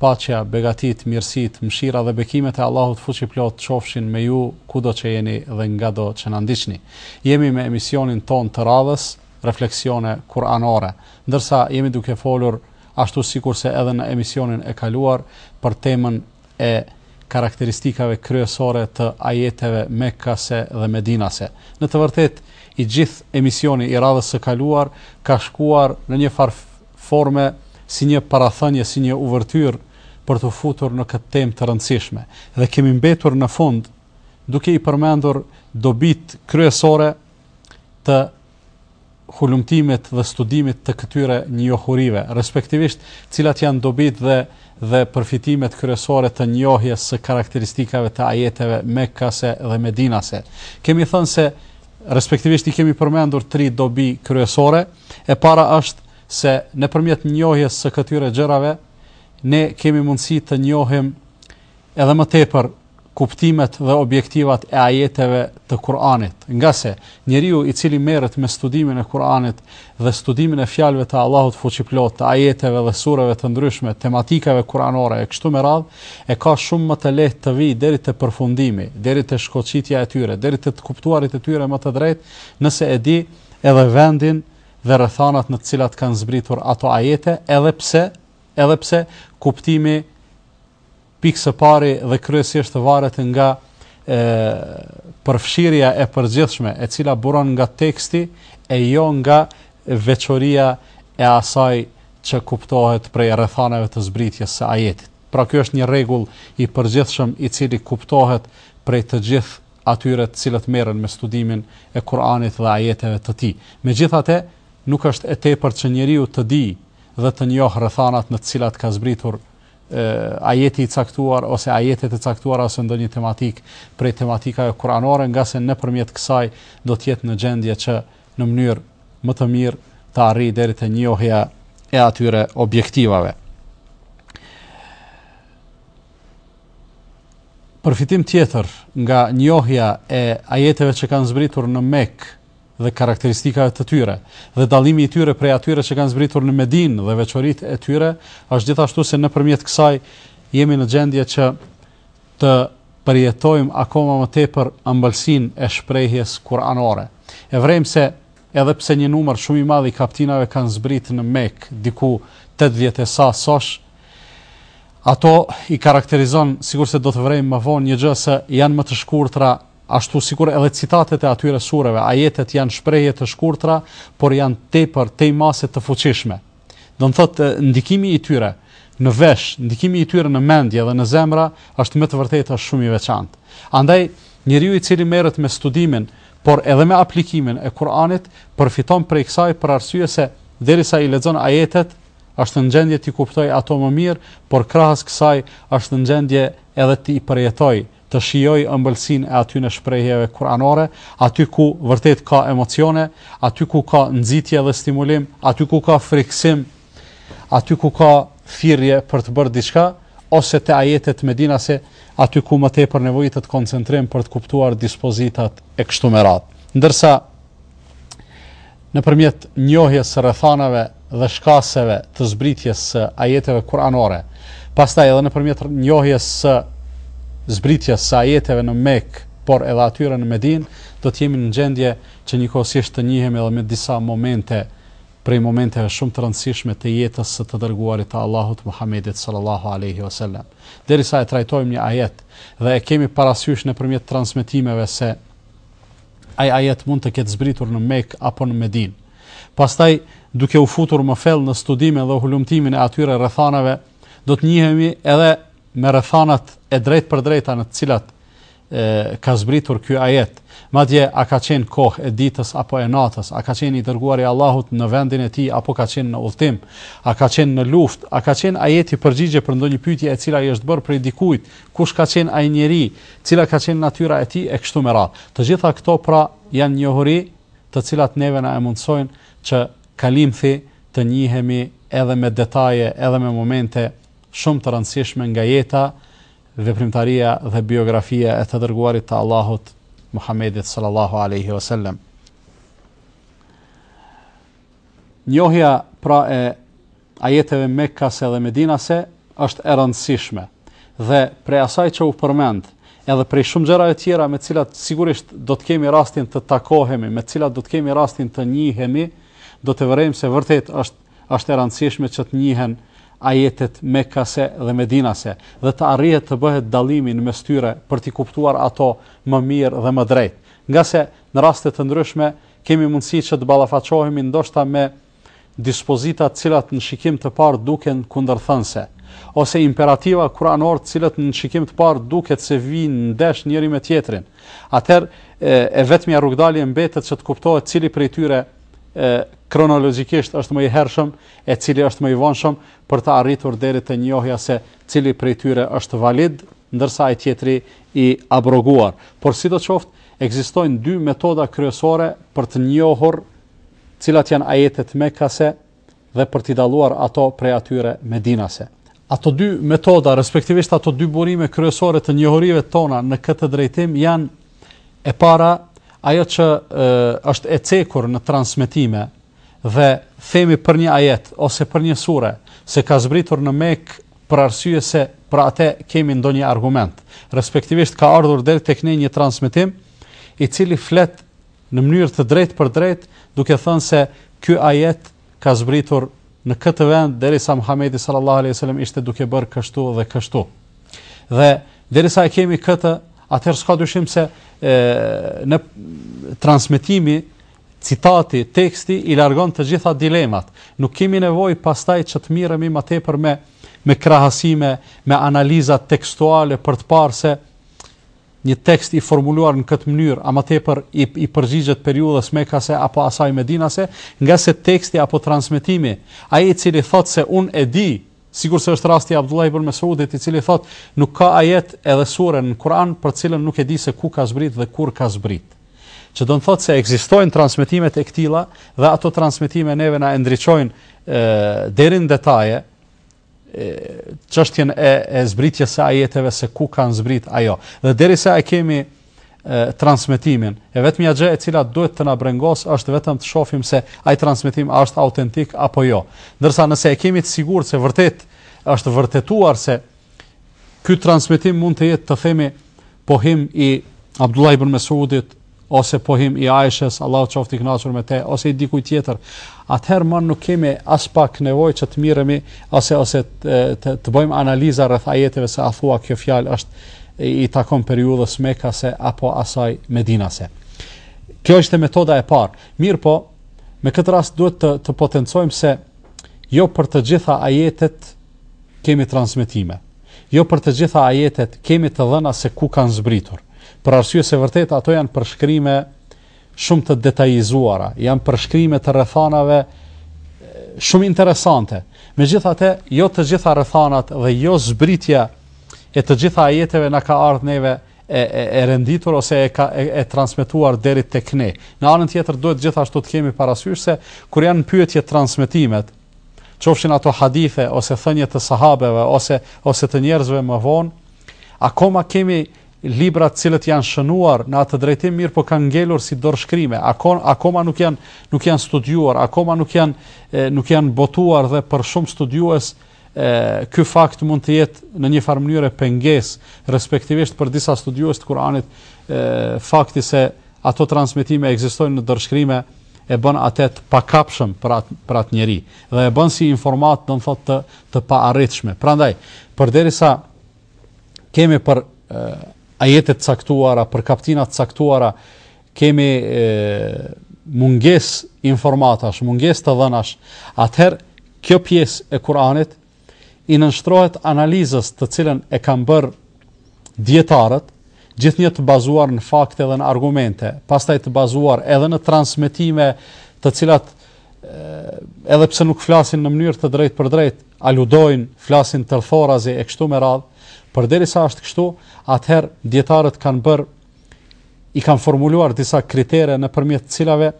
Paqja, begatitë, mirësitë, mëshira dhe bekimet e Allahut fuqiplotë qofshin me ju kudo që jeni dhe ngado që na ndiqni. Jemi me emisionin tonë të radhës, Refleksione Kur'anore. Ndërsa jemi duke folur ashtu sikurse edhe në emisionin e kaluar për temën e karakteristikave kryesore të ajeteve mekkase dhe medinase. Në të vërtetë, i gjithë emisioni i radhës së kaluar ka shkuar në një farë forme si një parathënie, si një uvertyrë për t'u futur në këtë temë të rëndësishme. Dhe kemi mbetur në fund duke i përmendur dobitë kryesore të hulumtimit dhe studimit të këtyre njohurive, respektivisht cilat janë dobitë dhe dhe përfitimet kryesore të njohjes së karakteristikave të ajeteve Mekkase dhe Medinase. Kemi thënë se respektivisht i kemi përmendur tri dobi kryesore, E para është se nëpërmjet njohjes së këtyre gjërave ne kemi mundësi të njohim edhe më tepër kuptimet dhe objektivat e ajeteve të Kur'anit. Ngase njeriu i cili merret me studimin e Kur'anit dhe studimin e fjalëve të Allahut fuqiplot, të ajeteve dhe sureve të ndryshme, tematikave kuranore e kështu me radhë, e ka shumë më të lehtë të vijë deri te përfundimi, deri te shkoçitja e tyre, deri te të kuptuarit e tyre më të drejtë, nëse e di edhe vendin dhe rrethanat në të cilat kanë zbritur ato ajete, edhe pse, edhe pse kuptimi pikë së pari dhe kryesisht varet nga përfshirja e përgjithshme e cila buron nga teksti e jo nga veçoria e asaj që kuptohet prej rrethanave të zbritjes së ajetit. Pra ky është një rregull i përgjithshëm i cili kuptohet prej të gjithë atyre të cilët merren me studimin e Kur'anit dhe ajeteve të tij. Megjithatë, nuk është e tepërt që njeriu të dijë dhe të njohë rrethanat në të cilat ka zbritur ajeti i caktuar ose ajetet e caktuara ose ndonjë tematikë prej tematikave kuranore, ngase nëpërmjet kësaj do të jetë në gjendje që në mënyrë më të mirë të arrijë deri te njohja e atyre objektivave. Përfitim tjetër nga njohja e ajeteve që kanë zbritur në Mekë dhe karakteristikave të tyre dhe dallimi i tyre prej atyre që kanë zbritur në Medinë dhe veçoritë e tyre, është gjithashtu se nëpërmjet kësaj jemi në gjendje që të përjetojmë akoma më tepër ambëlsinë e shprehjes kuranore. E vërejmë se edhe pse një numër shumë i madh i kaptinave kanë zbrit në Mekë diku 80 e sa sosh, Ato i karakterizon, sikurse do të vërejmë më vonë një gjë se janë më të shkurtra, ashtu sikur edhe citatet e atyre sureve, ajetet janë shprehje të shkurtra, por janë tepër tej mase të fuqishme. Do të thotë ndikimi i tyre në vesh, ndikimi i tyre në mendje dhe në zemra është me të vërtetë shumë i veçantë. Andaj njeriu i cili merret me studimin, por edhe me aplikimin e Kur'anit, përfiton prej kësaj për arsye se derisa i lexon ajetet, Është në gjendje t'i kuptojë ato më mirë, por krahas kësaj, është në gjendje edhe t'i përjetojë, të shijojë ëmbëlsinë e atyne shprehjeve kur'anore, aty ku vërtet ka emocione, aty ku ka nxitje dhe stimulim, aty ku ka frikësim, aty ku ka thirrje për të bërë diçka, ose te ajetet medinase, aty ku më tepër nevojitet koncentrim për të kuptuar dispozitat e kështu me radhë. Ndërsa, Nëpërmjet njohjes së rrethanave dhe shkaseve të zbritjes së ajeteve kuranore, pastaj edhe nëpërmjet njohjes së zbritjes së ajeteve në Mekë, por edhe atyre në Medinë, do të jemi në gjendje që njëkohësisht të njihemi edhe me disa momente prej momenteve shumë të rëndësishme të jetës së të dërguarit të Allahut Muhammedit sallallahu alaihi wasallam. Derisa e trajtojmë një ajet dhe e kemi parasysh nëpërmjet transmetimeve se Ai ajet mund të ketë zbritur në Mekë apo në Medinë. Pastaj, duke u futur më thellë në studimin dhe hulumtimin e atyre rrethanave, do të njihemi edhe me rrethanat e drejtpërdrejta në të cilat ka zbritur ky ajet. Madje a ka qenë kohë e ditës apo e natës, a ka qenë i dërguari i Allahut në vendin e tij apo ka qenë në udhtim, a ka qenë në luftë, a ka qenë ajeti përgjigje për ndonjë pyetje e cila i është bërë prej dikujt, kush ka qenë ai njeri, cila ka qenë natyra e tij e kështu me radhë. Të gjitha këto pra janë njohuri të cilat neve na e mundësojnë që kalimthi të njihemi edhe me detaje, edhe me momente shumë të rëndësishme nga jeta, veprimtaria dhe biografia e të dërguarit të Allahut Muhammedit sallallahu alaihi wasallam. Njohja pra e ajeteve mekase dhe medinase është e rëndësishme dhe prej asaj që u përmend edhe prej shumë gjërave tjera me cilat sigurisht do të kemi rastin të takohemi, me cilat do të kemi rastin të njihemi, do të vërejmë se vërtet është, është e rëndësishme që të njihen ajetet mekase dhe medinase dhe të arrihet të bëhet dallimi në mes tyre për t'i kuptuar ato më mirë dhe më drejt. Ngase në raste të ndryshme kemi mundësi që të ballafaqohemi ndoshta me dispozita të cilat në shikim të parë duken kundërthënëse, ose imperativa kuranorë të cilët në shikim të parë duket se vijnë ndesh njëri me tjetrin, atëherë e vetmja rrugëdalje mbetet që të kuptohet cili prej tyre e, kronologjikisht është më i hershëm e cili është më i vonshëm për të arritur deri te njohja se cili prej tyre është valid, ndërsa ai tjetri i abroguar. Por sidoqoftë, ekzistojnë dy metoda kryesore për të njohur Cilat janë ajetet mekase dhe për t'i dalluar ato prej atyre medinase? Ato dy metoda, respektivisht ato dy burime kryesore të njohurive tona në këtë drejtim janë e para ajo që e, është e cekur në transmetime dhe themi për një ajet ose për një sure se ka zbritur në Mekë për arsye se për atë kemi ndonjë argument. Respektivisht ka ardhur deri tek ne një transmetim i cili flet në mënyrë të drejtpërdrejtë duke thënë se ky ajet ka zbritur në këtë vend derisa Muhamedi sallallahu alaihi wasallam ishte duke bërë kështu dhe kështu. Dhe derisa e kemi këtë, atëherë s'ka dyshim se e, transmetimi citati, teksti i largon të gjitha dilemat. Nuk kemi nevojë pastaj që të miremi më tepër me me krahasime, me analiza tekstuale për të parë se Një tekst i formuluar në këtë mënyrë a më tepër i i përgjigjet periudhës mekase apo asaj medinase, ngase teksti apo transmetimi, ai i cili thotë se unë e di, sikurse është rasti i Abdullah ibn Mes'udit i cili thotë, nuk ka ajet edhe sure në Kur'an për të cilën nuk e di se ku ka zbrit dhe kur ka zbrit. Që do të thotë se ekzistojnë transmetimet e këtilla dhe ato transmetime neve na e ndriçojnë deri në detaje, çështjen e, e zbritjes së ajeteve se ku kanë zbrit ajo. Dhe derisa e kemi e, transmetimin, e vetmja gjë e cila duhet të na brengosë është vetëm të shofim se ai transmetim a është autentik apo jo. Ndërsa nëse e kemi të sigurt se vërtet është vërtetuar se ky transmetim mund të jetë të themi pohim i Abdullah ibn Mesudit, ose pohim i Aishës, Allahu qoftë i kënaqur me te, ose i dikujt tjetër, atëherë më nuk kemi aspak nevojë që të miremi ose ose të, të, të bëjmë analiza rreth ajeteve se a thua kjo fjalë është i takon periudhës Mekase apo asaj Medinase. Kjo ishte metoda e parë. Mirëpo, me këtë rast duhet të, të potencojmë se jo për të gjitha ajetet kemi transmetime. Jo për të gjitha ajetet kemi të dhëna se ku kanë zbritur, për arsye se vërtet ato janë përshkrime shumë të detajizuara, janë përshkrime të rrethanave shumë interesante. Megjithatë, jo të gjitha rrethanat dhe jo zbritja e të gjitha ajeteve na ka ardhur neve e, e, e renditur ose e ka e, e transmetuar deri tek ne. Në anën tjetër duhet gjithashtu të kemi parasysh se kur janë pyetje transmetimet, qofshin ato hadithe ose thënie të sahabeve ose ose të njerëzve më vonë, akoma kemi libra të cilët janë shënuar në atë drejtim mirëpo kanë ngelur si dorëshkrime, akoma akoma nuk janë nuk janë studiuar, akoma nuk janë nuk janë botuar dhe për shumë studiues ky fakt mund të jetë në një farë mënyre pengesë, respektivisht për disa studiues të Kuranit, fakti se Ato transmetime ekzistojnë në dorëshkrime e bën ate të pakapshëm për atë për atë njeri dhe e bën si informatë do të thotë të të paarritshme. Prandaj, përderisa kemi për ajete të caktuara, për kaptina të caktuara, kemi mungesë informatash, mungesë të dhënash, atëherë kjo pjesë e Kur'anit i nënshtrohet analizës të cilën e kanë bërë dijetarët, gjithnjë të bazuar në fakte dhe në argumente, pastaj të bazuar edhe në transmetime të cilat edhe pse nuk flasin në mënyrë të drejtpërdrejtë, aludojnë, flasin tërthorazi e kështu me radhë, përderisa është kështu, atëherë dijetarët kanë bërë i kanë formuluar disa kritere nëpërmjet të cilave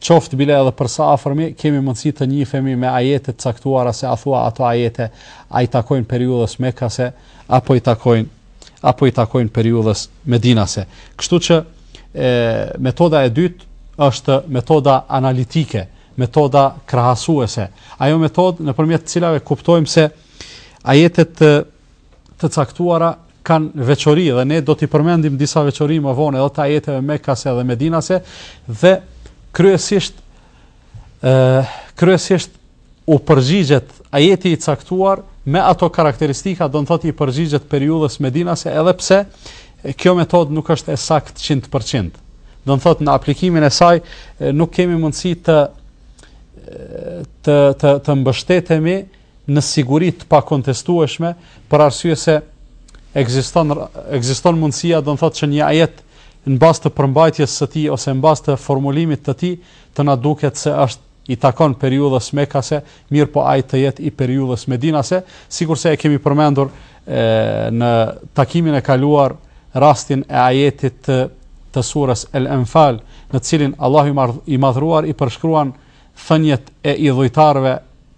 qoftë bile edhe për së afërmi, kemi mundësi të njihemi me ajete të caktuara se a thua ato ajete a i takojnë periudhës Mekase apo i takojnë apo i takojnë periudhës Medinase. Kështu që e, metoda e dytë është metoda analitike, metoda krahasuese. Ajo metodë nëpërmjet të cilave kuptojmë se ajetet të caktuara kanë veçori dhe ne do t'i përmendim disa veçori më vonë edhe të ajeteve mekase dhe medinase dhe kryesisht e, kryesisht u përgjigjet ajeti i caktuar me ato karakteristika do të thotë i përgjigjet periudhës medinase edhe pse kjo metodë nuk është e saktë 100% do të thotë në aplikimin e saj nuk kemi mundësi të të të, të mbështetemi në siguri të pakontestueshme për arsye se ekziston ekziston mundësia, do të thotë që një ajet në bazë të përmbajtjes së tij ose në bazë të formulimit të tij të na duket se është i takon periudhës mekase, mirëpo ai të jetë i periudhës medinase, sikurse e kemi përmendur e, në takimin e kaluar rastin e ajetit të, të surës El Enfal, në të cilin Allahu i madhruar i përshkruan thëniet e idhujtarëve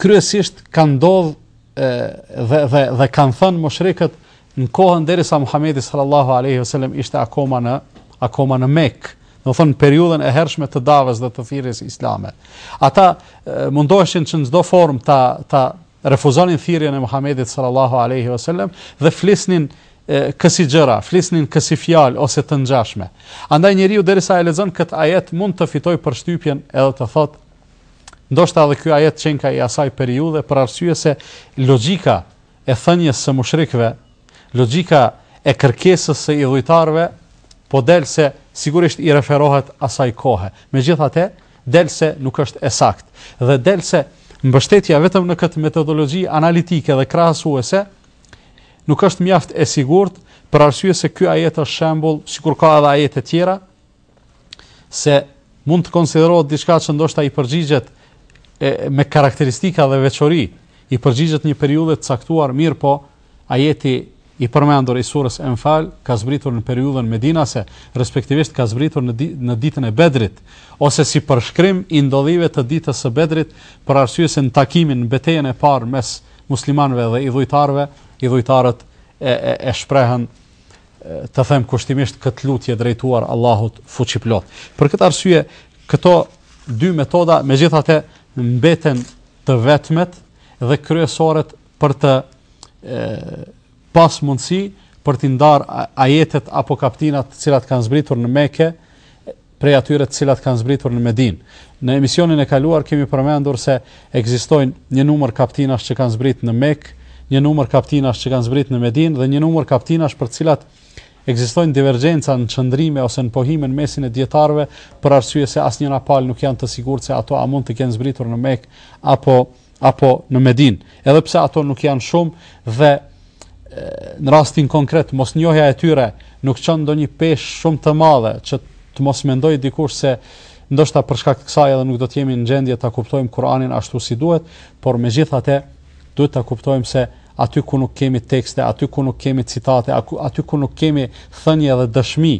kryesisht kanë ndodh dhe dhe dhe kanë thënë mushrikët në kohën derisa Muhamedi sallallahu alaihi wasallam ishte akoma në akoma në Mekë, do thon në periudhën e hershme të davës dhe të thirrjes islame. Ata mundoheshin që në çdo formë ta ta refuzonin thirrjen e Muhamedit sallallahu alaihi wasallam dhe flisnin kësi gjëra, flisnin kësi fjalë ose të ngjashme. Andaj njeriu derisa e lexon këtë ajet mund të fitojë përshtypjen edhe të thotë Ndoshta edhe ky ajet qenka i asaj periudhe për arsye se logjika e thënies së mushrikëve, logjika e kërkesës së idhujtarëve po del se sigurisht i referohet asaj kohe. Megjithatë, del se nuk është e saktë dhe del se mbështetja vetëm në këtë metodologji analitike dhe krahasuese nuk është mjaft e sigurt për arsye se ky ajet është shembull, sikur ka edhe ajete tjera, se mund të konsiderohet diçka që ndoshta i përgjigjet e, me karakteristika dhe veçori, i përgjigjet një periudhe të caktuar, mirëpo, ajeti i përmendur i surës Enfal ka zbritur në periudhën medinase, respektivisht ka zbritur në, di, në ditën e Bedrit, ose si përshkrim i ndodhive të ditës së Bedrit, për arsye se në takimin në betejën e parë mes muslimanëve dhe idhujtarëve, idhujtarët e, e, e shprehën të them kushtimisht këtë lutje drejtuar Allahut fuqiplotë. Për këtë arsye, këto dy metoda megjithatë mbeten të vetmet dhe kryesoret për të e, pas mundësi për t'i ndarë ajetet apo kaptinat të cilat kanë zbritur në Mekë, prej atyre të cilat kanë zbritur në Medinë. Në emisionin e kaluar kemi përmendur se ekzistojnë një numër kaptinash që kanë zbrit në Mekë, një numër kaptinash që kanë zbrit në Medinë dhe një numër kaptinash për të cilat ekzistojnë divergjenca në qëndrime ose në pohime në mesin e dijetarëve për arsye se asnjëna palë nuk janë të sigurt se ato a mund të kenë zbritur në Mekë apo apo në Medinë, edhe pse ato nuk janë shumë dhe në rastin konkret mosnjohja e tyre nuk çon ndonjë peshë shumë të madhe që të mos mendojë dikush se ndoshta për shkak të kësaj edhe nuk do të jemi në gjendje ta kuptojmë Kur'anin ashtu si duhet, por megjithatë duhet ta kuptojmë se aty ku nuk kemi tekste, aty ku nuk kemi citate, aty ku nuk kemi thënie dhe dëshmi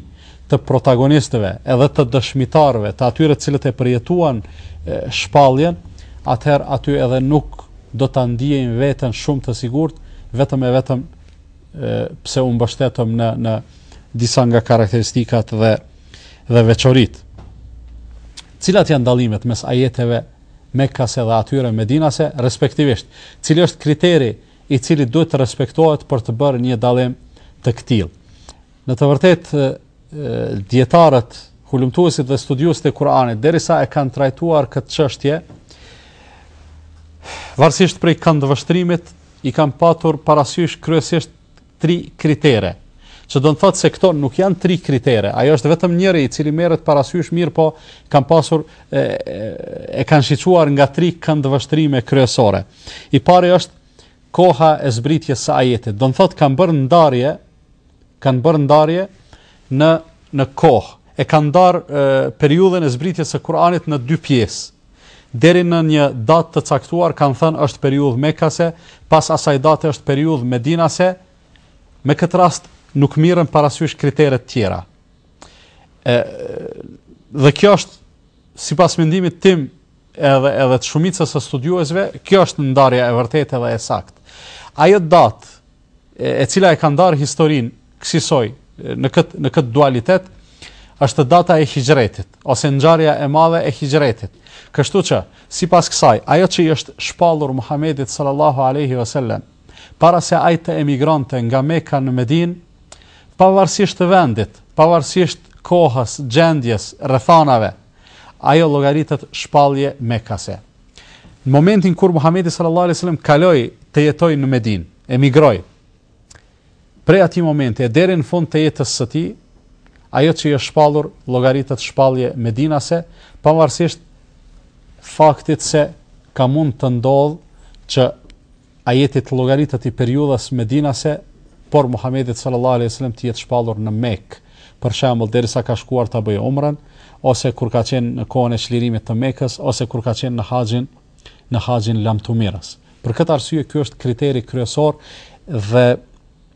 të protagonistëve edhe të dëshmitarëve, të atyre të cilët e përjetuan shpalljen, atëherë aty edhe nuk do ta ndiejmë veten shumë të sigurt, vetëm e vetëm pse u mbështetëm në në disa nga karakteristikat dhe dhe veçoritë. Cilat janë dallimet mes ajeteve Mekkase dhe atyre Medinase respektivisht, cili është kriteri i cili duhet të respektohet për të bërë një dallim të këtillë. Në të vërtetë dietarët, hulumtuesit dhe studiuesit e Kur'anit derisa e kanë trajtuar këtë çështje, varësisht prej këndvështrimit i kanë patur parasysh kryesisht tri kritere, që do të thotë se këto nuk janë tri kritere, ajo është vetëm njëri i cili merret parasysh, mirëpo kanë pasur e, e kanë shiquar nga tri këndvështrime kryesore. I pari është koha e zbritjes së ajetit. Do të thotë kanë bërë ndarje, kanë bërë ndarje në në kohë. E kanë ndarë periudhën e zbritjes së Kuranit në dy pjesë. Deri në një datë të caktuar kanë thënë është periudhë mekase, pas asaj date është periudhë medinase, me këtë rast nuk mirren parasysh kriteret tjera. E, dhe kjo është, sipas mendimit tim, edhe edhe të shumicës së studiuesve, kjo është ndarja e vërtetë dhe e saktë. Ajo datë e cila e ka ndarë historinë kësisoj në këtë në këtë dualitet është data e hixhretit ose ngjarja e madhe e hixhretit. Kështu që sipas kësaj, ajo që i është shpallur Muhamedit sallallahu alaihi wasallam para se ai të emigronte nga Mekka në Medinë, pavarësisht vendit, pavarësisht kohës, gjendjes, rrethanave, ajo llogaritet shpallje Mekkase. Në momentin kur Muhamedi sallallahu alaihi wasallam kaloi të jetojë në Medinë, emigroi. Prej atij momenti e deri në fund të jetës së tij, ajo që i është shpallur llogaritet shpallje medinase, pavarësisht faktit se ka mund të ndodhë që ajeti të llogaritet i periudhës medinase, por Muhamedit sallallahu alejhi ve sellem t'i jetë shpallur në Mekë, për shembull, derisa ka shkuar ta bëjë Umren, ose kur ka qenë në kohën e çlirimit të Mekës, ose kur ka qenë në haxhin, në haxhin lamtumirës. Për këtë arsye ky është kriteri kryesor dhe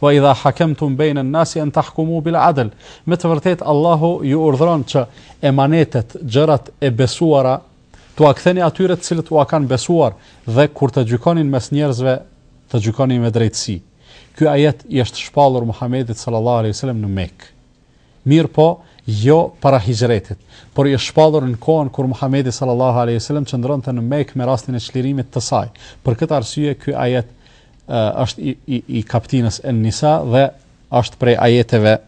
Wa idha hakamtum bejne nasi en tahkumu bil adl. Me të vërtetë Allahu ju urdhëron që emanetet, gjërat e besuara, t'ua ktheni atyre të cilët ua kanë besuar dhe kur të gjykoni mes njerëzve, të gjykoni me drejtësi. Ky ajet i është shpallur Muhamedit sallallahu alaihi wasallam në Mekë. Mirëpo, jo para Hixhretit, por i është shpallur në kohën kur Muhamedi sallallahu alejhi ve sellem qëndronte në Mekë me rastin e çlirimit të saj. Për këtë arsye ky ajet është i, i, i kaptinës En-Nisa dhe është prej ajeteve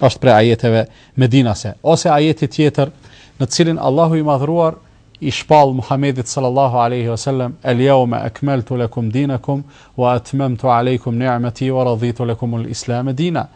është prej ajeteve medinase ose ajeti tjetër në të cilin Allahu i madhruar i shpall Muhamedit sallallahu alaihi wasallam el yawma akmaltu lakum dinakum wa atmamtu alaykum ni'mati wa raditu lakum al-islam dina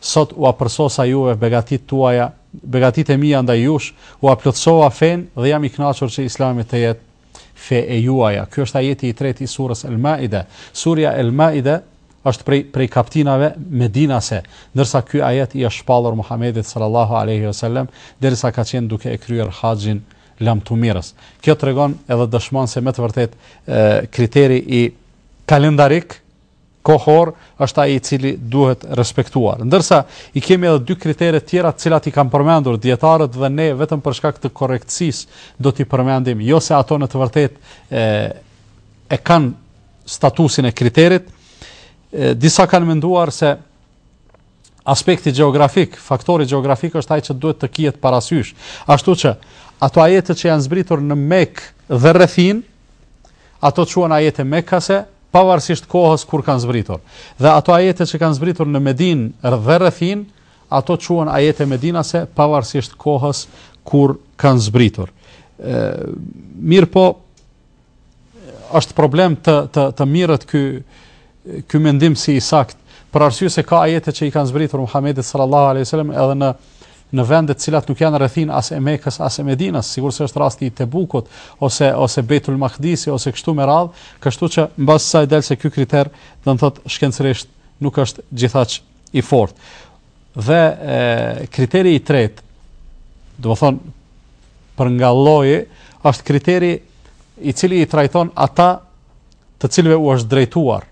Sot ua përsosa juve begatitë tuaja, begatitë e mia ndaj jush, ua plotësova fenë dhe jam i kënaqur që Islami të jetë fe e juaja. Ky është ajeti i tretë i surës El-Maide. Surja El-Maide është prej prej kaptinave medinase, ndërsa ky ajet i është shpallur Muhamedit sallallahu alejhi ve sellem derisa ka qenë duke e kryer haxhin e lamtumirës. Kjo tregon edhe dëshmon se me të vërtetë kriteri kalendarik kohor është ai i cili duhet respektuar. Ndërsa i kemi edhe dy kritere të tjera të cilat i kanë përmendur dijetarët dhe ne vetëm për shkak të korrektësisë do t'i përmendim, jo se ato në të vërtetë e e kanë statusin e kriterit. E, disa kanë menduar se Aspekti gjeografik, faktori gjeografik është ai që duhet të kihet parasysh. Ashtu që ato ajete që janë zbritur në Mekë dhe rrethinë, ato quhen ajete mekase, pavarësisht kohës kur kanë zbritur. Dhe ato ajete që kanë zbritur në Medinë dhe rrethinë, ato quhen ajete medinase, pavarësisht kohës kur kanë zbritur. Mirëpo, është problem të të të merret ky ky mendim si i saktë, për arsye se ka ajete që i kanë zbritur Muhamedit sallallahu alaihi wasallam edhe në në vende të cilat nuk janë rrethinë as e Mekës as e Medinës, siç është rasti i Tebukut ose ose Bejtul Makdisit ose kështu me radhë, kështu që mbas saj del se ky kriter, do të thotë shkencërisht nuk është gjithaq i fortë. Dhe e, kriteri i tretë, domethënë për nga lloji, është kriteri i cili i trajton ata të cilëve u është drejtuar.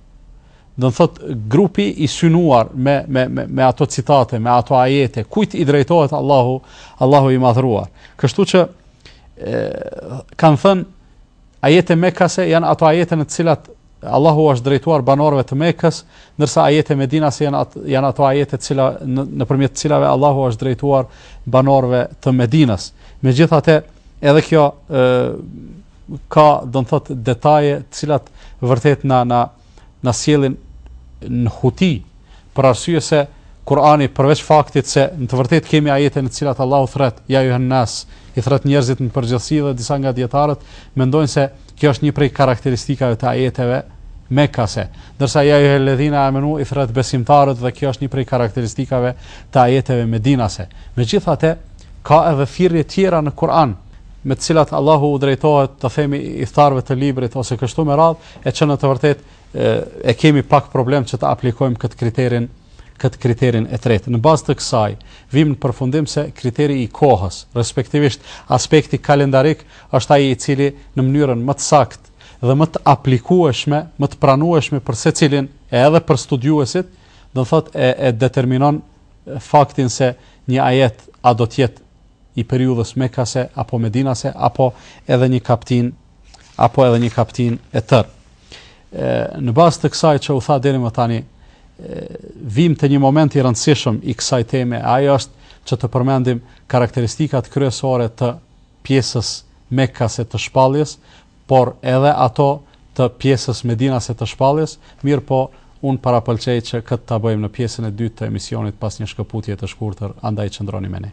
Do të thotë grupi i synuar me me me me ato citate, me ato ajete, kujt i drejtohet Allahu, Allahu i madhëruar. Kështu që e, kanë thënë Ajete Mekase janë ato ajete në të cilat Allahu u është drejtuar banorëve të Mekës, ndërsa ajete Medinase janë ato janë ato ajete të cilat nëpërmjet të cilave Allahu u është drejtuar banorëve të Medinës. Megjithatë, edhe kjo ë ka, do të thotë, detaje të cilat vërtet na na na sjellin në huti për arsye se Kurani përveç faktit se në të vërtetë kemi ajete në të cilat Allahu thërret, ja ejjuhen-nas, i thërret njerëzit në përgjithësi dhe disa nga dijetarët mendojnë se kjo është një prej karakteristikave të ajeteve mekase, ndërsa ja ejjuhel-ledhine amenu i thërret besimtarët dhe kjo është një prej karakteristikave të ajeteve medinase. Megjithatë, ka edhe thirrje tjera në Kur'an me të cilat Allahu u drejtohet të themi ithtarëve të librit ose kështu me radhë, E që në të vërtetë e kemi pak problem që të aplikojmë këtë kriterin këtë kriterin e tretë. Në bazë të kësaj, vijmë në përfundim se kriteri i kohës, respektivisht aspekti kalendarik, është ai i cili në mënyrën më të saktë dhe më të aplikueshme, më të pranueshme për secilin, edhe për studiuesit, do thotë e, e determinon faktin se një ajet a do të jetë i periudhës Mekase apo Medinase apo edhe një kaptin apo edhe një kaptinë e tërë. Në bazë të kësaj që u tha deri më tani, vijmë te një moment i rëndësishëm i kësaj teme, ajo është që të përmendim karakteristikat kryesore të pjesës mekase të shpalljes, por edhe ato të pjesës medinase të shpalljes, mirëpo unë parapëlqej që këtë ta bëjmë në pjesën e dytë të emisionit pas një shkëputjeje të shkurtër, andaj qëndroni me ne.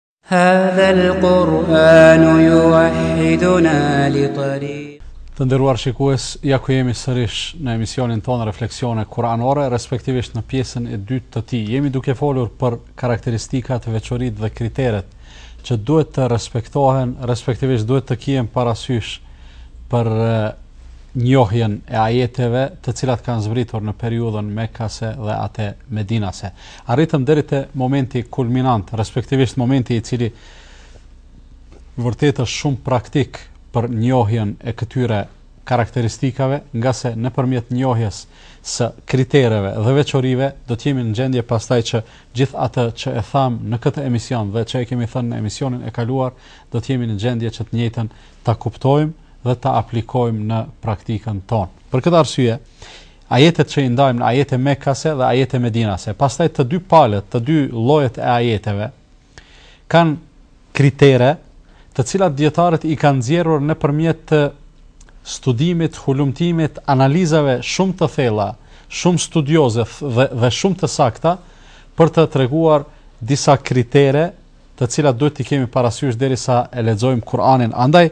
Të nderuar shikues, ja ku jemi sërish në emisionin tonë Refleksione Kur'anore, respektivisht në pjesën e dytë të tij. Jemi duke folur për karakteristikat, veçoritë dhe kriteret që duhet të respektohen, respektivisht duhet të kihen parasysh për njohjen e ajeteve, të cilat kanë zbritur në periudhën Mekase dhe atë Medinase. Arritëm deri te momenti kulminant, respektivisht momenti i cili vërtet është shumë praktik për njohjen e këtyre karakteristikave, ngase nëpërmjet njohjes së kritereve dhe veçorive, do t'jemi në gjendje pastaj që gjithë atë që e thamë në këtë emision dhe që e kemi thënë në emisionin e kaluar, do t'jemi në gjendje që të njëjtën ta kuptojmë dhe ta aplikojmë në praktikën tonë. Për këtë arsye, Ajetet që i ndajmë në ajete mekase dhe ajete medinase. Pastaj të dy palët, të dy llojet e ajeteve kanë kritere, të cilat dijetarët i kanë nxjerrur nëpërmjet të studimit, hulumtimit, analizave shumë të thella, shumë studioze dhe dhe shumë të sakta për të treguar disa kritere të cilat duhet t'i kemi parasysh derisa e lexojmë Kur'anin. Andaj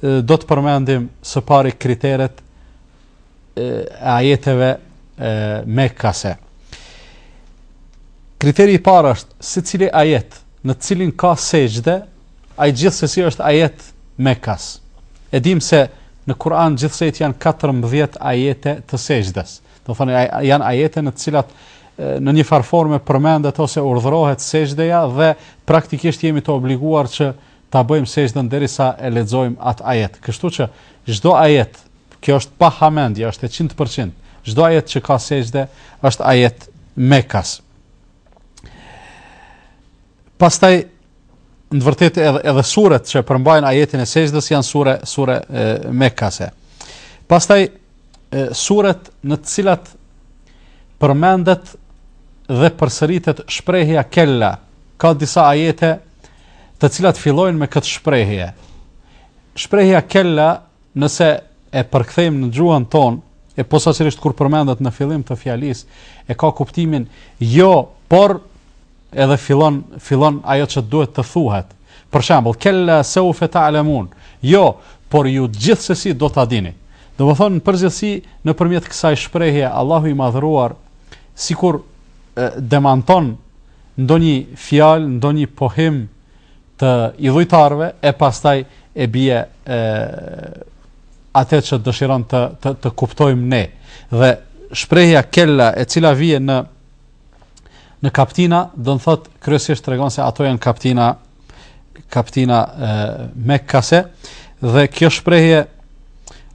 do të përmendim së pari kriteret e ajeteve e, mekase. Kriteri i parë është secili ajet në t'cilin ka sexhde, ai gjithsesi është ajet mekas. E dim se në Kur'an gjithsej janë 14 ajete të sexhdes. Domethënë janë ajete në të cilat në një farë forme përmendet ose urdhërohet sexhdeja dhe praktikisht jemi të obliguar që ta bëjmë sexhden derisa e lexojmë atë ajet. Kështu që çdo ajet, kjo është pa hamendje, është e 100%. Çdo ajet që ka sexhde është ajet mekas. Pastaj në vërtetë edhe edhe suret që përmbajnë ajetin e sexhdes janë sure sure e, mekase. Pastaj suret në të cilat përmendet dhe përsëritet shprehja kella. Ka disa ajete të cilat fillojnë me këtë shprehje. Shprehja kella, nëse e përkthejmë në gjuhën tonë, e posaçërisht kur përmendet në fillim të fjalisë, e ka kuptimin jo, por edhe fillon fillon ajo që duhet të thuhet. Për shembull, kella sawfa ta'lamun. Jo, por ju gjithsesi do ta dini. Domethënë në përgjithësi nëpërmjet kësaj shprehje Allahu i madhëruar sikur demanton ndonjë fjalë, ndonjë pohim të idhujtarëve e pastaj e bie atë që dëshiron të të, të kuptojmë ne. Dhe shprehja kella e cila vije në në kaptina, do të thotë kryesisht tregon se ato janë kaptina kaptina e mekase dhe kjo shprehje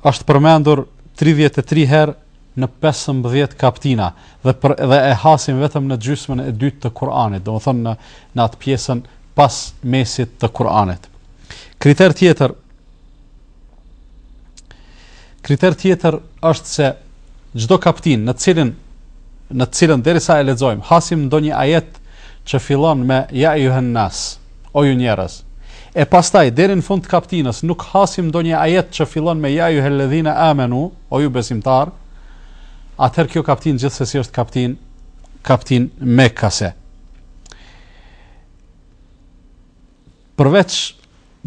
është përmendur 33 herë në pesëmbëdhjetë kaptina dhe për dhe e hasim vetëm në gjysmën e dytë të Kur'anit, domethënë në në atë pjesën pas mesit të Kur'anit. Kriter tjetër Kriter tjetër është se çdo kaptinë në të cilin në të cilën derisa e lexojmë hasim ndonjë ajet që fillon me ja ejjuhen nas o ju njerëz e pastaj deri në fund të kaptinës nuk hasim ndonjë ajet që fillon me ja ejjuhel-ledhine amenu O ju besimtarë, atëherë kjo kaptinë gjithsesi është kaptinë kaptinë mekase. Përveç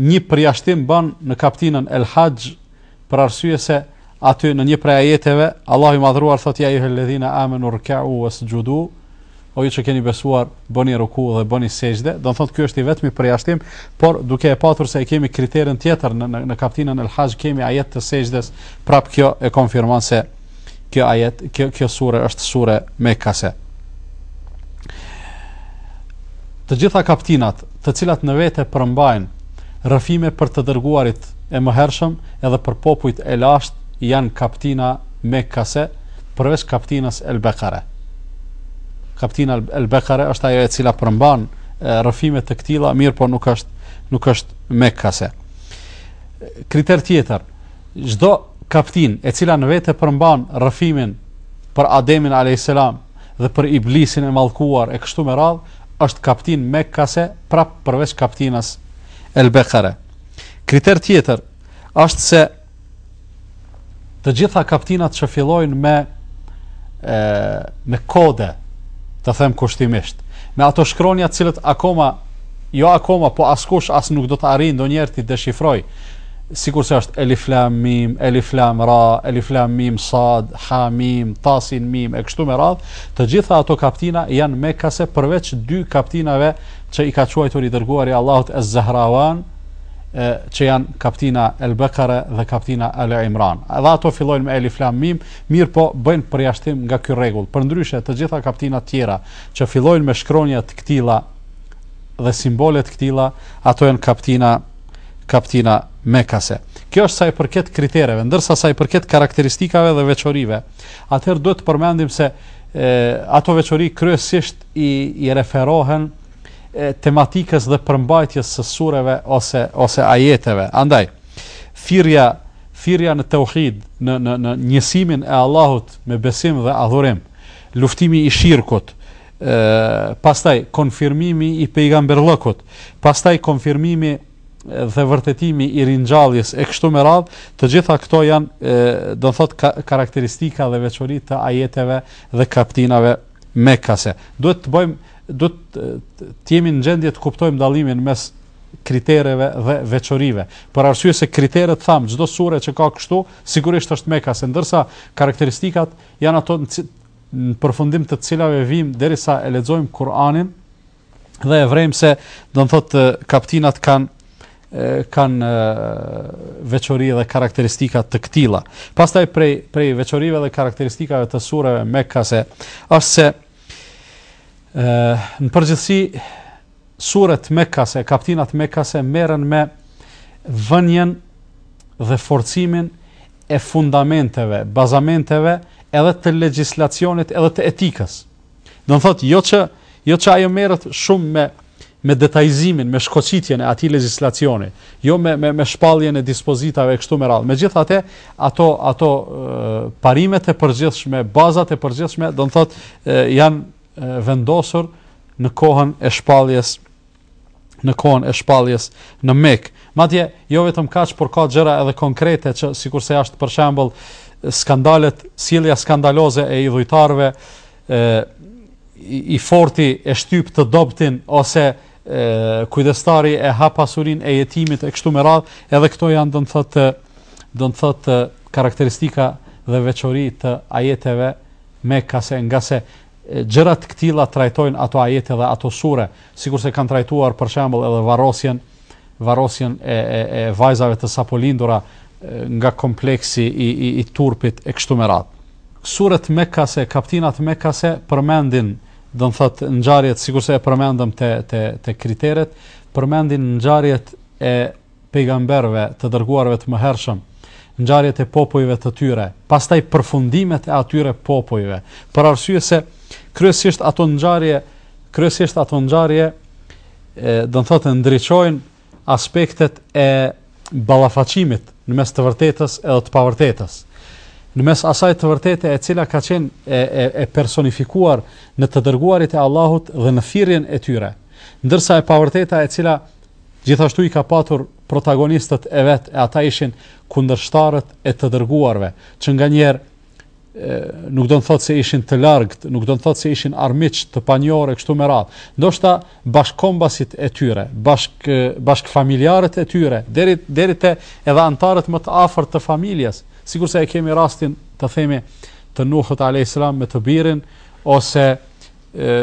një përjashtim ban në kaptinën El Haxh për arsye se aty në një prej ajeteve Allahu i madhëruar thotë ja ejjuhel-ledhine amenu rke'u vesxhudu O ju që keni besuar, bëni ruku dhe bëni sexhde, do të thotë ky është i vetmi përjashtim, por duke e patur se e kemi kriterin tjetër në në, në kaptinën El Haxh kemi ajet të sexhdes, prap kjo e konfirmon se kjo ajet, kjo kjo sure është sure mekase. Të gjitha kaptinat, të cilat në vete përmbajnë rrëfime për të dërguarit e mëhershëm edhe për popujt e lashtë janë kaptina mekase. përveç kaptinës El Bekare. Kaptina El Bekare është ajo e cila përmban rrëfime të këtilla, mirëpo nuk është nuk është mekase. Kriter tjetër, çdo kaptinë e cila në vete përmban rrëfimin për Ademin alejhi selam dhe për Iblisin e mallkuar e kështu me radhë, është kaptinë mekase prap përveç kaptinës El Bekare. Kriter tjetër është se Të gjitha kaptinat që fillojnë me e, me kode, të them kushtimisht, me ato shkronja të cilat akoma jo akoma, po askush as nuk do të arrijë ndonjëherë t'i deshifrojë. Sikurse është Elif Lam Mim, Elif Lam Ra, Elif Lam Mim Sad, Ha Mim, Ta Sin Mim e kështu me radhë, të gjitha ato kaptina janë mekase përveç dy kaptinave që i ka quajtur i dërguari i Allahut Ez-Zahrawan, që janë kaptina El Bekare dhe kaptina Ali Imran. Edhe ato fillojnë me Elif Lam Mim, mirëpo bëjnë përjashtim nga ky rregull. Përndryshe, të gjitha kaptinat tjera që fillojnë me shkronja të këtilla dhe simbole të këtilla, ato janë kaptina kaptina mekase. Kjo është sa i përket kritereve, ndërsa sa i përket karakteristikave dhe veçorive. Atëherë duhet të përmendim se e, ato veçori kryesisht i, i referohen tematikës dhe përmbajtjes së sureve ose ose ajeteve. Andaj, thirrja thirrja në teuhid, në në në njësimin e Allahut me besim dhe adhurim, luftimi i shirkut, ë pastaj konfirmimi i pejgamberllëkut, pastaj konfirmimi dhe vërtetimi i ringjalljes e kështu me radhë, të gjitha këto janë do të thotë ka, karakteristika dhe veçori të ajeteve dhe kaptinave mekase. Duhet të bëjmë Duhet të jemi në gjendje të kuptojmë dallimin mes kritereve dhe veçorive. Për arsye se kriteret thamë, çdo sure që ka kështu, sigurisht është mekase, ndërsa karakteristikat janë ato në përfundim të cilave vijmë derisa e lexojmë Kur'anin dhe e vërejmë se domethënë kaptinat kanë kanë veçori dhe karakteristika të këtilla. Pastaj prej, prej veçorive dhe karakteristikave të sureve mekase, është se Në përgjithësi, suret mekase, kaptinat mekase, merren me vënjen dhe forcimin e fundamenteve, bazamenteve edhe të legjislacionit edhe të etikës. Domethënë, jo që, jo që ajo merret shumë me me detajzimin, me shkoqitjen e atij legjislacioni, jo me me me shpalljen e dispozitave e kështu me radhë. Megjithatë, ato ato parimet e përgjithshme, bazat e përgjithshme, do të thotë janë vendosur në kohën e shpalljes në kohën e shpalljes në Mekë. Madje jo vetëm kaq, por ka gjëra edhe konkrete që sikurse është për shembull skandalet, sjellja skandaloze e idhujtarëve, e, i forti e shtyp të dobtin ose e, kujdestari e ha pasurinë e jetimit e kështu me radhë, edhe këto janë do të thotë do të thotë karakteristika dhe veçori të ajeteve mekase ngase gjëra të këtilla trajtojnë ato ajete dhe ato sure, sikurse kanë trajtuar për shembull edhe varrosjen, varrosjen e e e vajzave të sapolindura nga kompleksi i i i turpit e kështu me radhë. Suret mekase, kaptinat mekase përmendin, do të thotë ngjarjet sikurse e përmendëm te te te kriteret, përmendin ngjarjet e pejgamberëve të dërguarve të mëhershëm, ngjarjet e popujve të tyre, pastaj përfundimet e atyre popujve, për arsye se kryesisht ato ngjarje, kryesisht ato ngjarje do të thotë ndriçojnë aspektet e ballafaqimit në mes të vërtetës edhe të pavërtetës. Në mes asaj të vërtete e cila ka qenë e, e, e personifikuar në të dërguarit e Allahut dhe në thirrjen e tyre, ndërsa e pavërteta e cila gjithashtu i ka patur protagonistët e vet e ata ishin kundërshtarët e të dërguarve, që nganjëherë nuk do të thotë se ishin të largët, nuk do të thotë se ishin armiq të panjohur e kështu me radhë. Ndoshta bashkëkombasit e tyre, bashk bashkëfamiljarët e tyre, deri deri te edhe anëtarët më të afërt të familjes, sikurse e kemi rastin të themi të Nuhut alayhis salam me të birin ose e,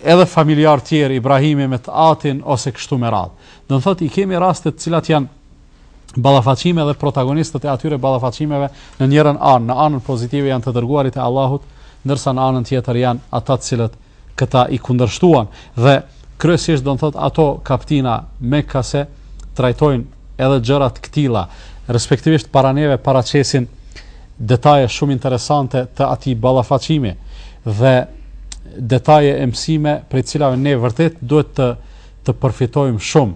edhe familjar të tjerë Ibrahimi me të atin ose kështu me radhë. Do të thotë i kemi raste të cilat janë ballafaqime dhe protagonistët e atyre ballafaqimeve në njërën anë, në anën pozitive janë të dërguarit e Allahut, ndërsa në anën tjetër janë ata të cilët këta i kundërshtuan. Dhe kryesisht do të thotë ato kaptina mekase trajtojnë edhe gjëra të këtilla, respektivisht para neve paraqesin detaje shumë interesante të atij ballafaqimi dhe detaje e mësime për të cilave ne vërtet duhet të të përfitojmë shumë.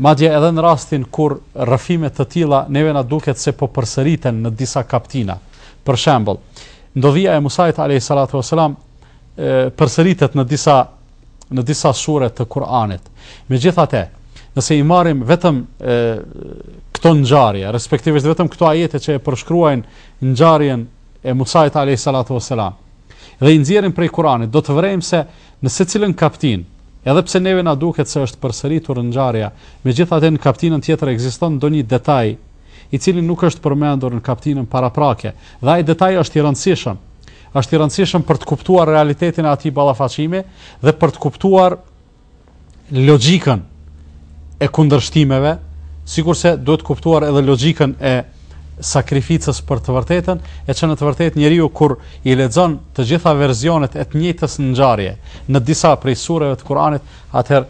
Madje edhe në rastin kur rrëfime të tilla neve na duket se po përsëriten në disa kaptina. Për shembull, ndodhia e Musait alayhis salatu wasalam përsëritet në disa në disa sure të Kur'anit. Megjithatë, nëse i marrim vetëm këto ngjarje, respektivisht vetëm këto ajete që e përshkruajnë ngjarjen e Musait alejhi salatu ue selam dhe i nxjerrim prej Kuranit, do të vrejmë se në secilën kaptinë, edhe pse neve na duket se është përsëritur ngjarja, megjithatë në kaptinën tjetër ekziston ndonjë detaj i cili nuk është përmendur në kaptinën paraprake, dhe ai detaj është i rëndësishëm. Është i rëndësishëm për të kuptuar realitetin e atij ballafaqimi dhe për të kuptuar logjikën e kundërshtimeve, sikurse duhet kuptuar edhe logjikën e sakrificës për të vërtetën, e që në të vërtetë njeriu kur i lexon të gjitha versionet e të njëjtës ngjarje në disa prej sureve të Kuranit, atëherë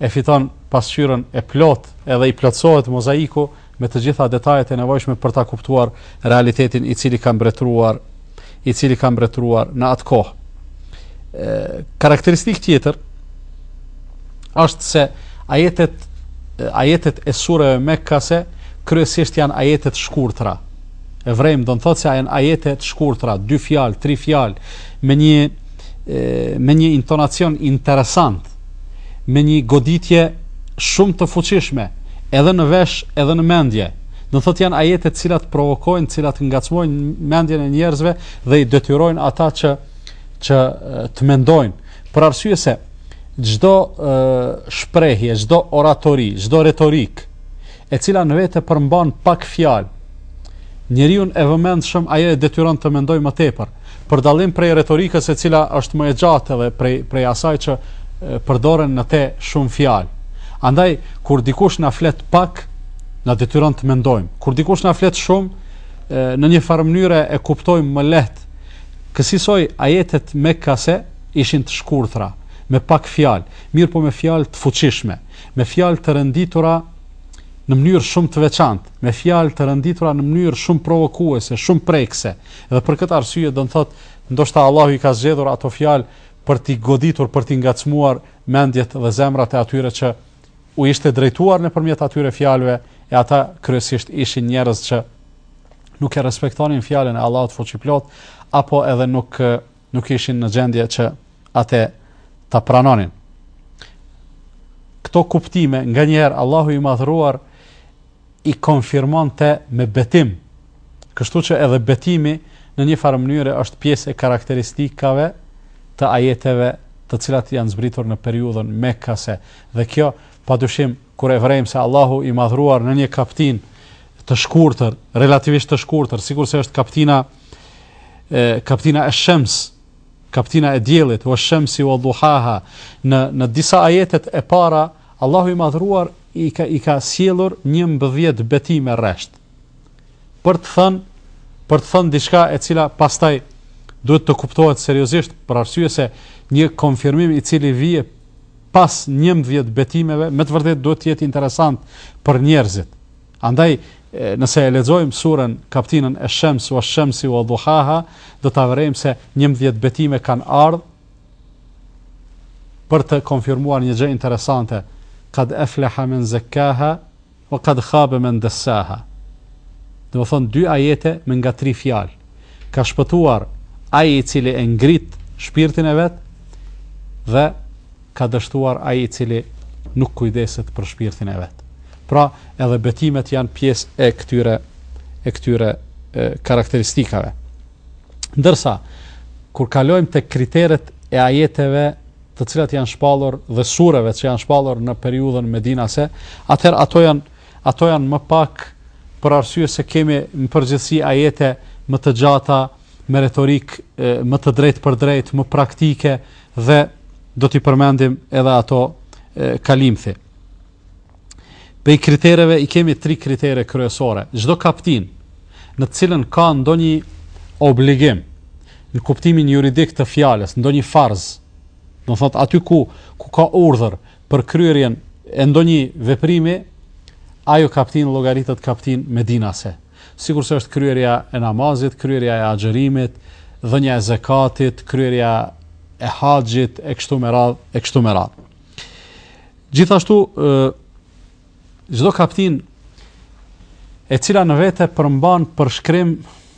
e fiton pasqyrën e plotë, edhe i plotësohet mozaiku me të gjitha detajet e nevojshme për ta kuptuar realitetin i cili ka mbretëruar, i cili ka mbretëruar në atë kohë. Karakteristikë tjetër është se ajetet ajetet e sureve Mekkase kryesisht janë ajete të shkurtra. E vrejmë do të thotë se janë ajete të shkurtra, dy fjalë, tri fjalë me një me një intonacion interesant. me një goditje shumë të fuqishme, edhe në vesh, edhe në mendje. Do thotë janë ajete të cilat provokojnë, të cilat ngacmojnë mendjen e njerëzve dhe i detyrojnë ata që që të mendojnë. Për arsye se çdo shprehje, çdo oratori, çdo retorikë e cila në vete përmban pak fjalë, njeriun e vëmendshëm ajo e detyron të mendojë më tepër, për dallim prej retorikës e cila është më e gjatë dhe prej prej asaj që përdoren në te shumë fjalë. Andaj kur dikush na flet pak, na detyron të mendojmë. Kur dikush na flet shumë, në një farë mënyre e kuptojmë më lehtë. Kësisoj ajetet mekase ishin të shkurtra, me pak fjalë, mirëpo me fjalë të fuqishme. me fjalë të renditura në mënyrë shumë të veçantë, me fjalë të renditura në mënyrë shumë provokuese, shumë prekëse. Dhe për këtë arsye do të thotë, ndoshta Allahu i ka zgjedhur ato fjalë për t'i goditur, për t'i ngacmuar mendjet dhe zemrat e atyre që u ishte drejtuar nëpërmjet atyre fjalëve, e ata kryesisht ishin njerëz që nuk e respektonin fjalën e Allahut fuqiplotë apo edhe nuk nuk ishin në gjendje që atë ta pranonin. Këto kuptime nganjëherë Allahu i madhruar i konfirmonte me betim. Kështu që edhe betimi në një farë mënyre është pjesë e karakteristikave të ajeteve të cilat janë zbritur në periudhën Mekase. Dhe kjo padyshim kur e vrejmë se Allahu i madhruar në një kaptinë të shkurtër, relativisht të shkurtër, sikurse është kaptina e, e, kaptina e shems, kaptina e diellit, wa shemsi wa duhaha, në, në disa ajetet e para, Allahu i madhruar i ka, i ka sjellur njëmbëdhjetë betime rresht, për të thënë, për të thënë diçka e cila pastaj duhet të kuptohet seriozisht për arsye se një konfirmim i cili vjen pas 11 betimeve, me të vërtetë duhet të jetë interesant për njerëzit. Andaj, nëse e lexojmë suren kaptinën e shems wa shemsi wa dhuhaha, do ta vërejmë se njëmbëdhjetë betime kanë ardhur për të konfirmuar një gjë interesante, kad efleha men zekkaha wa kad khabe men dessaha. Domethënë dy ajete me nga tri fjalë. Ka shpëtuar ai i cili e ngrit shpirtin e vet dhe ka dështuar ai i cili nuk kujdeset për shpirtin e vet. Pra, edhe betimet janë pjesë e këtyre e këtyre e, karakteristikave. Ndërsa, kur kalojmë tek kriteret e ajeteve të cilat janë shpallur dhe sureve që janë shpallur në periudhën medinase, atëherë ato janë Ato janë më pak për arsye se kemi në përgjithësi ajete më të gjata, me retorikë më të drejtpërdrejtë, më praktike dhe do t'i përmendim edhe ato kalimthi. Prej kritereve i kemi tri kritere kryesore. Çdo kaptinë në të cilën ka ndonjë obligim në kuptimin juridik të fjalës, ndonjë farz, domethënë aty ku ku ka urdhër, për kryerjen e ndonjë veprimi, ajo kaptinë llogaritet kaptinë medinase, sikurse është kryerja e namazit, kryerja e agjërimit, dhënia e zekatit, kryerja e haxhit e kështu me radhë, e kështu me radhë. Gjithashtu çdo kaptinë e cila në vete përmban përshkrim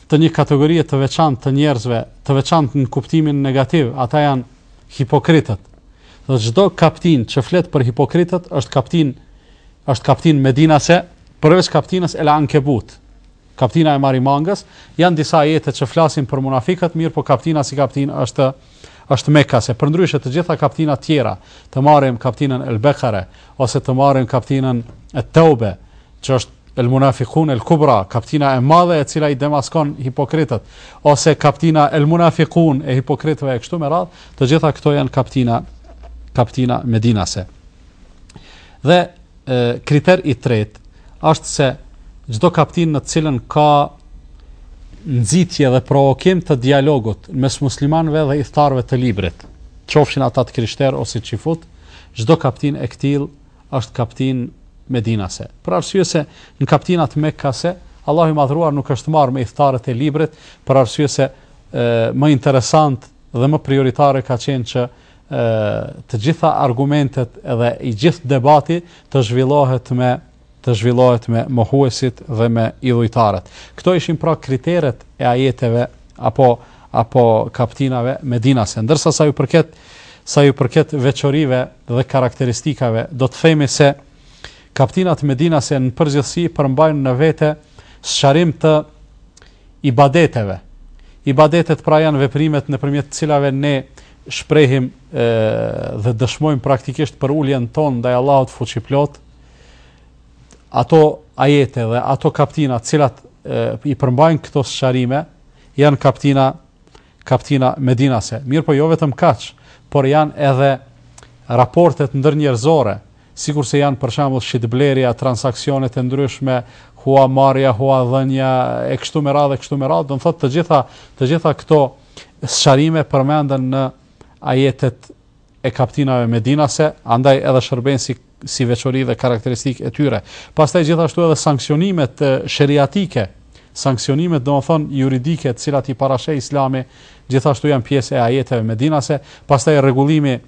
të një kategorie të veçantë të njerëzve, të veçantë në kuptimin negativ, ata janë hipokritët. Dhe çdo kaptinë që flet për hipokritët është kaptinë është kaptinë medinase, përveç kaptinës El Ankebut, kaptina e Merimangës, janë disa ajete që flasin për munafikët, mirëpo kaptina si kaptinë është është mekase. Përndryshe të gjitha kaptinat tjera, të marrim kaptinën El Bekare ose të marrim kaptinën Et Teube, që është El Munafikun El Kubra, kaptina e madhe e cila i demaskon hipokritët, ose kaptina El Munafikun e hipokritëve e kështu me radhë, Të gjitha këto janë kaptina, kaptina medinase. Dhe e, kriteri i tretë është se çdo kaptinë në të cilën ka nxitje dhe provokim të dialogut mes muslimanve dhe ithtarve të librit, qofshin ata të krishterë ose çifutë, çdo kaptinë e këtillë është kaptinë medinase. Për arsye se në kaptinat mekase, Allahu i madhëruar nuk është marrë me ithtarët e librit, për arsye se e, më interesant Dhe më prioritare ka qenë që të gjitha argumentet dhe i gjithë debati të zhvillohet me të zhvillohet me mohuesit dhe me idhujtarët. Këto ishin pra kriteret e ajeteve apo apo kaptinave medinase. Ndërsa sa u përket sa u përket veçorive dhe karakteristikave, do të themi se kaptinat medinase në përgjithësi përmbajnë në vete sqarim të Ibadeteve. Ibadetet pra janë veprimet nëpërmjet të cilave ne shprehim dhe dëshmojmë praktikisht për uljen tonë ndaj Allahut fuqiplotë. Ato ajete dhe ato kaptina të cilat i përmbajnë këto sqarime janë kaptina kaptina medinase. Mirëpo jo vetëm kaq, por janë edhe raportet ndërnjerëzore, sikurse janë për shembull shitblerja, transaksionet e ndryshme, huamarrja, huadhënia e kështu me radhë e kështu me radhë, do të thotë të gjitha të gjitha këto sqarime përmenden në ajetet e kaptinave medinase, andaj edhe shërben si si veçori dhe karakteristikë e tyre. Pastaj gjithashtu edhe sanksionimet sheriatike, sanksionimet domethënë juridike të cilat i parasheh Islami, gjithashtu janë pjesë e ajeteve medinase, pastaj rregullimi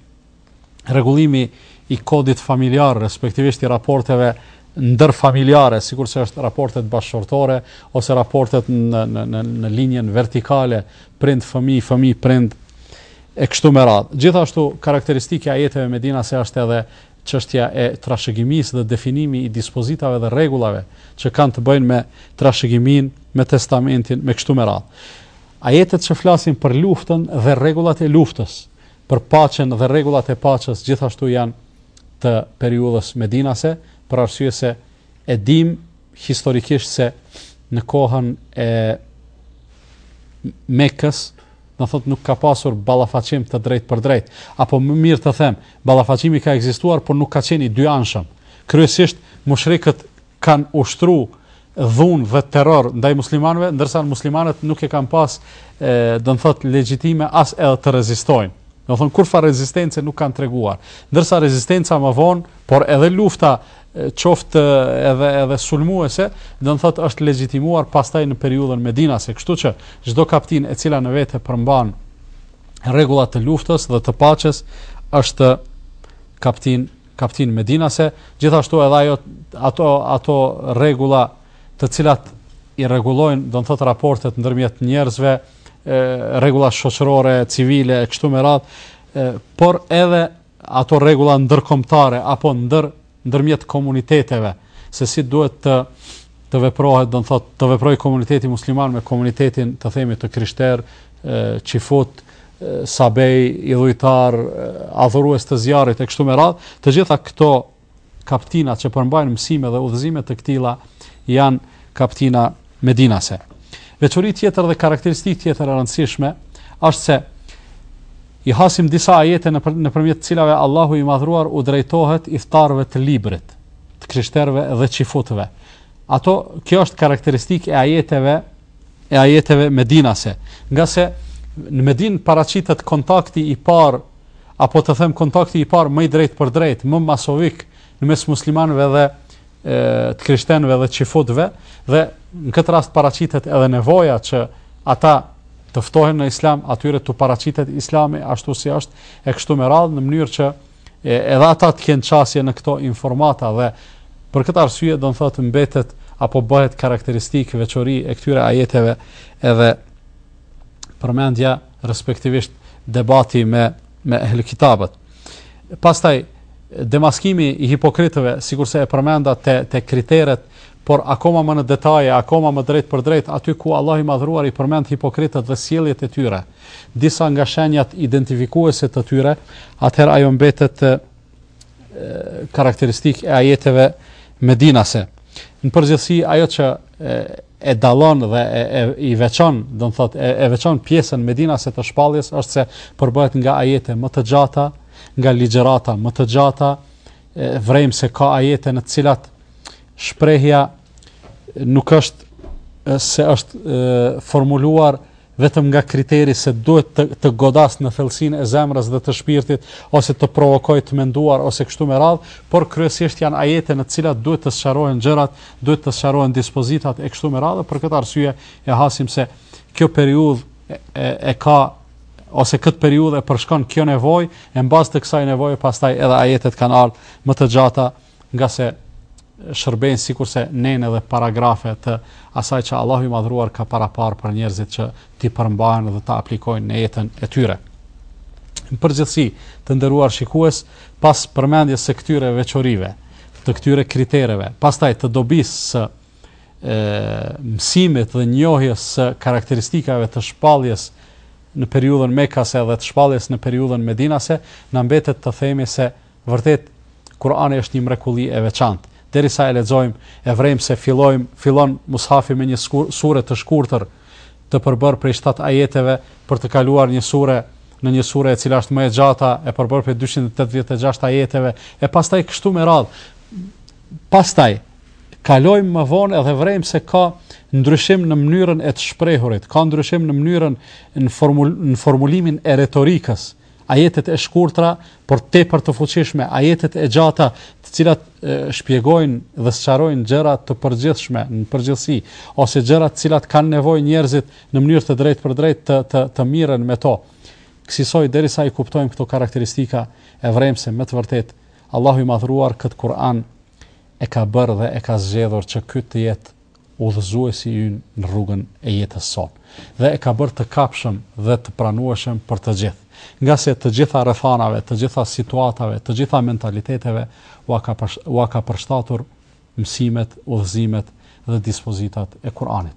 rregullimi i kodit familjar, respektivisht i raporteve ndërfamiljare, sikurse është raportet bashkëshortore ose raportet në në në në linjën vertikale prind fëmijë fëmijë prind e kështu me radhë. Gjithashtu karakteristikë e ajeteve medinase është edhe çështja e trashëgimisë dhe definimi i dispozitave dhe rregullave që kanë të bëjnë me trashëgiminë, me testamentin, e kështu me radhë. Ajetet që flasin për luftën dhe rregullat e luftës, për paqen dhe rregullat e paqes gjithashtu janë të periudhës medinase, për arsye se e dimë historikisht se në kohën e Mekës, do thotë nuk ka pasur ballafaqim të drejtpërdrejtë, apo më mirë të them, ballafaqimi ka ekzistuar, por nuk ka qenë i dyanshëm. Kryesisht mushrikët kanë ushtruar dhunë dhe terror ndaj muslimanëve, ndërsa muslimanët nuk e kanë pas, do të thotë, legjitime as edhe të rezistojnë. Do të thotë kurrfarë rezistence nuk kanë treguar. Ndërsa rezistenca më vonë, por edhe lufta qoftë edhe edhe sulmuese, do të thotë është legjitimuar pastaj në periudhën medinase, kështu që çdo kaptinë e cila në vete përmban rregulla të luftës dhe të paqes është kaptinë Kaptinë Medinase, gjithashtu edhe ajo ato ato rregulla të cilat i rregullojnë, do të thotë raportet ndërmjet njerëzve, rregulla shoqërore, civile e kështu me radhë, por edhe ato rregulla ndërkombëtare apo ndër ndërmjet komuniteteve se si duhet të të veprohet, do të thotë të veprojë komuniteti musliman me komunitetin, të themi, të krishterë, çifut, Sabej, idhujtar, adhurues të zjarrit e kështu me radhë, të gjitha këto kaptina që përmbajnë mësime dhe udhëzime të këtilla janë kaptina medinase. Veçori tjetër dhe karakteristikë tjetër e rëndësishme është se i hasim disa ajete në për, nëpërmjet të cilave Allahu i madhëruar u drejtohet ithtarëve të librit, të krishterëve dhe çifutëve. Ato kjo është karakteristikë e ajeteve e ajeteve medinase, ngase në Medinë paraqitet kontakti i parë apo të them kontakti i parë më i drejtpërdrejtë, më masovik në mes muslimanëve dhe të krishtenëve dhe çifutëve dhe në këtë rast paraqitet edhe nevoja që ata të ftohen në islam, atyre t'u paraqitet islami ashtu si është e kështu me radhë në mënyrë që e, edhe ata të kenë qasje në këto informata dhe për këtë arsye do të thotë mbetet apo bëhet karakteristikë veçori e këtyre ajeteve edhe përmendja respektivisht debati me, me ehlë kitabët. Pastaj, demaskimi i hipokritëve, sikurse e përmenda te, te kriteret, por akoma më në detaje, akoma më drejtpërdrejt, aty ku Allahu i madhëruar i përmend hipokritët dhe sjelljet e tyre, disa nga shenjat identifikuese të tyre, atëherë ajo mbetet e, karakteristikë e ajeteve medinase. Në përgjithësi, ajo që e, e dallon dhe e, e i veçon, do të thotë e, e veçon pjesën medinase të shpalljes është se përbëhet nga ajete më të gjata, nga ligjërata më të gjata, vërejmë se ka ajete në të cilat shprehja nuk është se është formuluar vetëm nga kriteri se duhet të të godasë në thellësinë e zemrës dhe të shpirtit ose të provokojë të menduar ose kështu me radhë, por kryesisht janë ajete në të cilat duhet të sqarohen gjërat, duhet të sqarohen dispozitat e kështu me radhë dhe për këtë arsye e hasim se kjo periudhë e, e ka ose këtë periudhë e përshkon kjo nevojë, e në bazë të kësaj nevoje pastaj edhe ajetet kanë ardhur më të gjata ngase shërbejnë sikurse nene edhe paragrafe të asaj që Allahu i Madhëruar ka paraparë për njerëzit që t'i përmbahen dhe ta aplikojnë në jetën e tyre. Në përgjithësi, të nderuar shikues, pas përmendjes së këtyre veçorive, të këtyre kritereve, pastaj të dobisë së e, mësimit dhe njohjes së karakteristikave të shpalljes në periudhën Mekase dhe të shpalljes në periudhën Medinase, na mbetet të themi se Vërtet, Kur'ani është një mrekulli e veçantë. Derisa e lexojmë, e vrejmë se fillojmë, fillon Mushafi me një sure të shkurtër, të përbërë prej shtatë ajeteve, për të kaluar një sure në një sure e cila është më e gjata, e përbërë prej 286 ajeteve, e pastaj kështu me radhë. Pastaj, kalojmë më vonë edhe vrejmë se ka ndryshim në mënyrën e të shprehurit, ka ndryshim në mënyrën në, formul, në formulimin e retorikës, ajetet e shkurtra, por tepër të fuqishme, ajetet e gjata, të cilat shpjegojnë dhe sqarojnë gjëra të përgjithshme në përgjithësi, ose gjëra të cilat kanë nevojë njerëzit në mënyrë të drejtpërdrejtë të të të mirren me to. Kësisoj derisa i kuptojmë këto karakteristika e vrejmë se me të vërtetë, Allahu i Madhëruar këtë Kur'an e ka bërë dhe e ka zgjedhur që ky të jetë Udhëzuesi ynë në rrugën e jetës sonë, dhe e ka bërë të kapshëm dhe të pranueshëm për të gjithë, ngase të gjitha rrethanave, të gjitha situatave, të gjitha mentaliteteve ua ka ua ka përshtatur mësimet, udhëzimet dhe dispozitat e Kur'anit.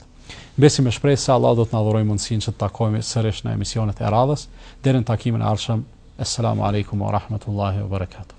Mbesim me shpresë se Allahu do të na dhurojë mundësinë që të takohemi sërish në emisionet e radhës. Deri në takimin e ardhshëm, Esselamu Alejkum wa Rahmetullahi wa Berekatuh.